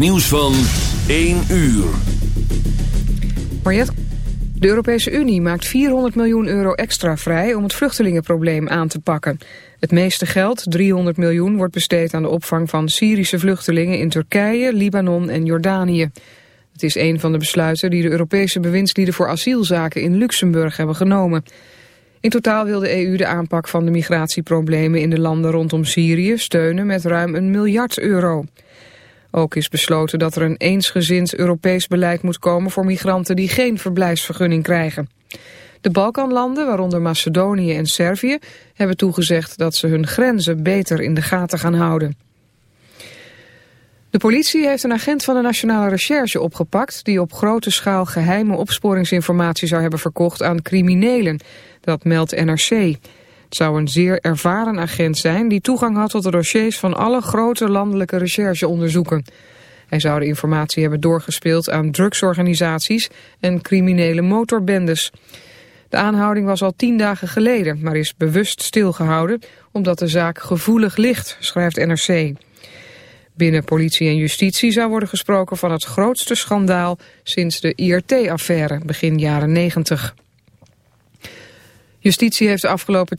nieuws van 1 uur. De Europese Unie maakt 400 miljoen euro extra vrij om het vluchtelingenprobleem aan te pakken. Het meeste geld, 300 miljoen, wordt besteed aan de opvang van Syrische vluchtelingen in Turkije, Libanon en Jordanië. Het is een van de besluiten die de Europese bewindslieden voor asielzaken in Luxemburg hebben genomen. In totaal wil de EU de aanpak van de migratieproblemen in de landen rondom Syrië steunen met ruim een miljard euro. Ook is besloten dat er een eensgezind Europees beleid moet komen voor migranten die geen verblijfsvergunning krijgen. De Balkanlanden, waaronder Macedonië en Servië, hebben toegezegd dat ze hun grenzen beter in de gaten gaan houden. De politie heeft een agent van de Nationale Recherche opgepakt... die op grote schaal geheime opsporingsinformatie zou hebben verkocht aan criminelen. Dat meldt NRC. Het zou een zeer ervaren agent zijn die toegang had tot de dossiers van alle grote landelijke rechercheonderzoeken. Hij zou de informatie hebben doorgespeeld aan drugsorganisaties en criminele motorbendes. De aanhouding was al tien dagen geleden, maar is bewust stilgehouden omdat de zaak gevoelig ligt, schrijft NRC. Binnen politie en justitie zou worden gesproken van het grootste schandaal sinds de IRT-affaire begin jaren 90. Justitie heeft de afgelopen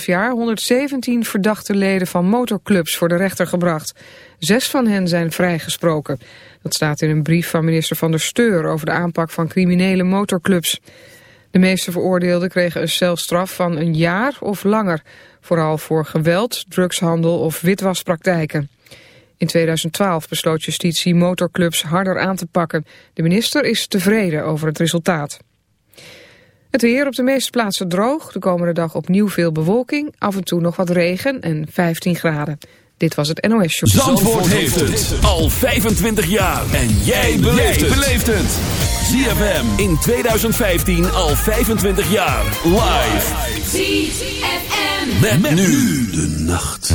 2,5 jaar 117 verdachte leden van motorclubs voor de rechter gebracht. Zes van hen zijn vrijgesproken. Dat staat in een brief van minister Van der Steur over de aanpak van criminele motorclubs. De meeste veroordeelden kregen een celstraf van een jaar of langer. Vooral voor geweld, drugshandel of witwaspraktijken. In 2012 besloot justitie motorclubs harder aan te pakken. De minister is tevreden over het resultaat. Het weer op de meeste plaatsen droog. De komende dag opnieuw veel bewolking. Af en toe nog wat regen en 15 graden. Dit was het NOS Show. Zandvoort, Zandvoort heeft het al 25 jaar. En jij beleeft het. ZFM in 2015 al 25 jaar. Live. ZFM. Met, met nu de nacht.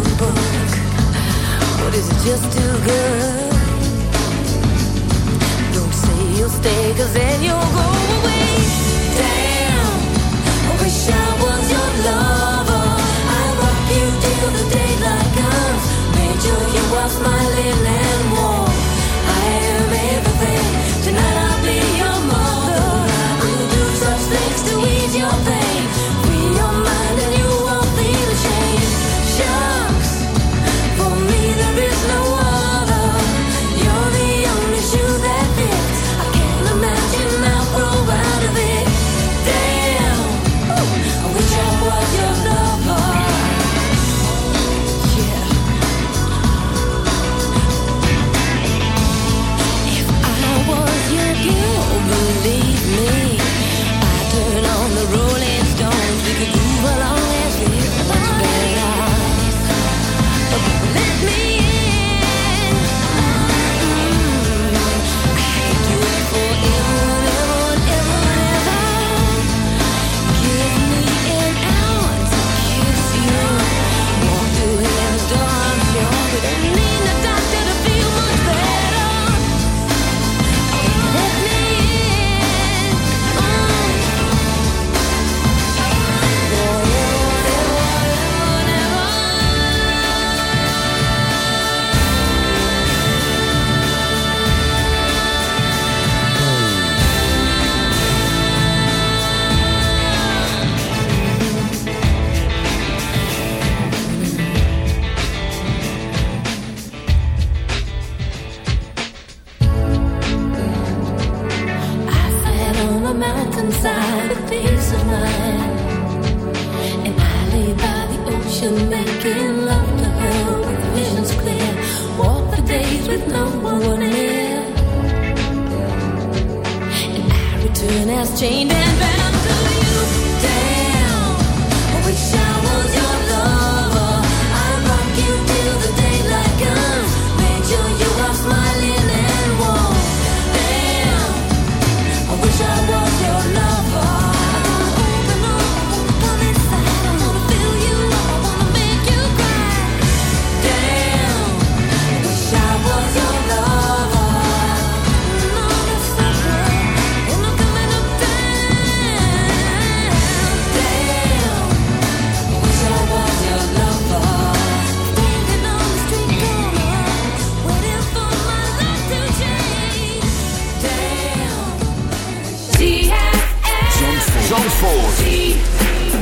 good book, is it just too good? Don't say you'll stay, cause then you'll go away. Damn, I wish I was your lover. I rock you till the daylight comes. Made sure you are smiling Zandvoort.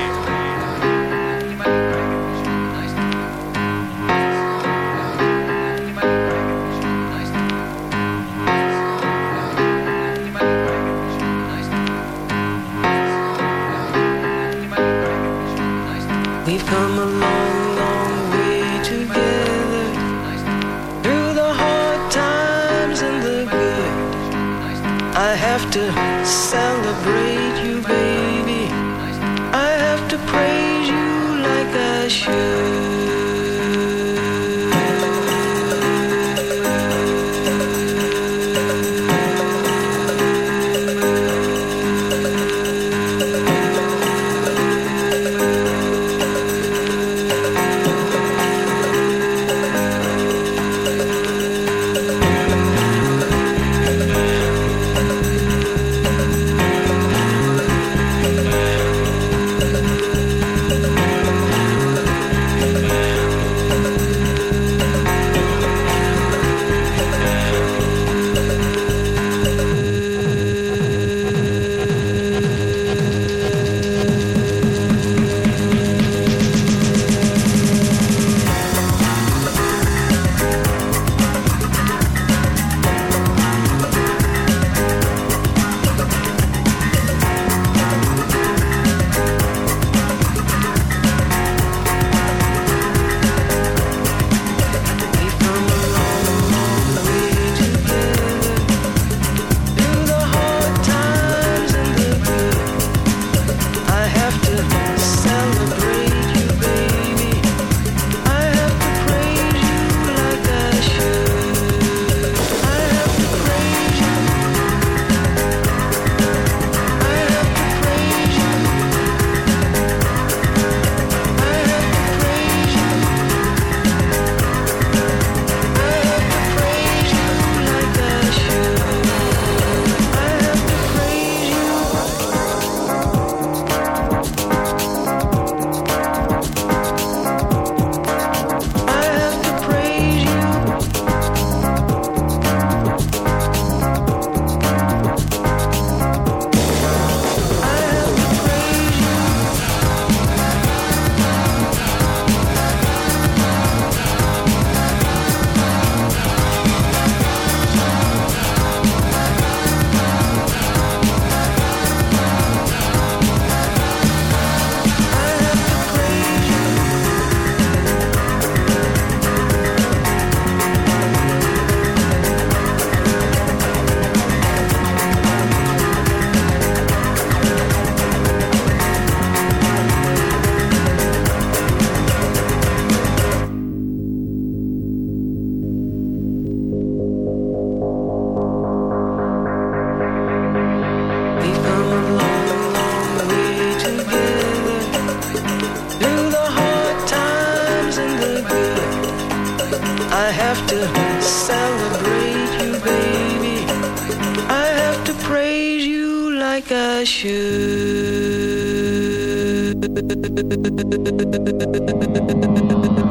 Thank you.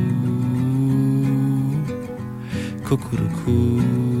Kukuruku.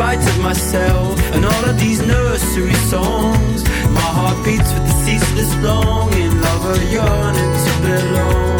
spite of myself and all of these nursery songs. My heart beats with the ceaseless longing a yearning to belong.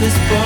this boy.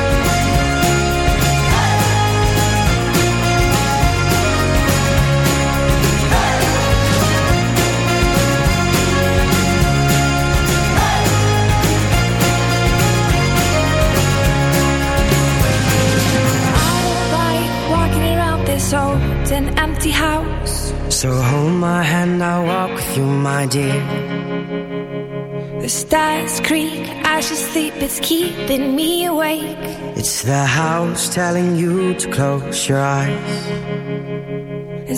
Empty house. So hold my hand, I'll walk with you, my dear. The stars creak as you sleep, it's keeping me awake. It's the house telling you to close your eyes. And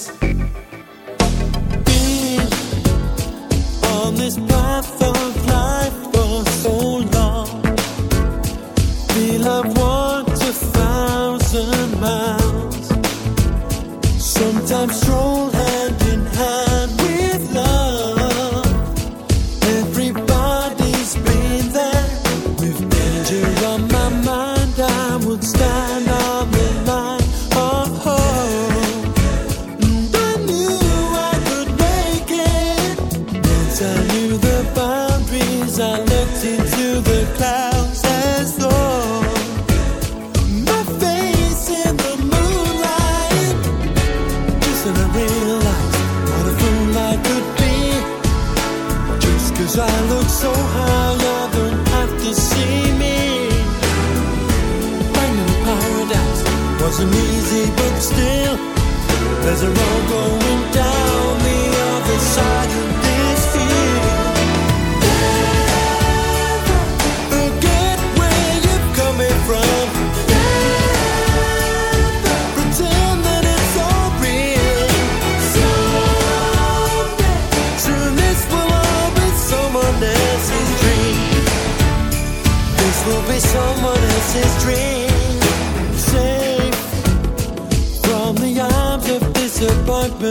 disappointment.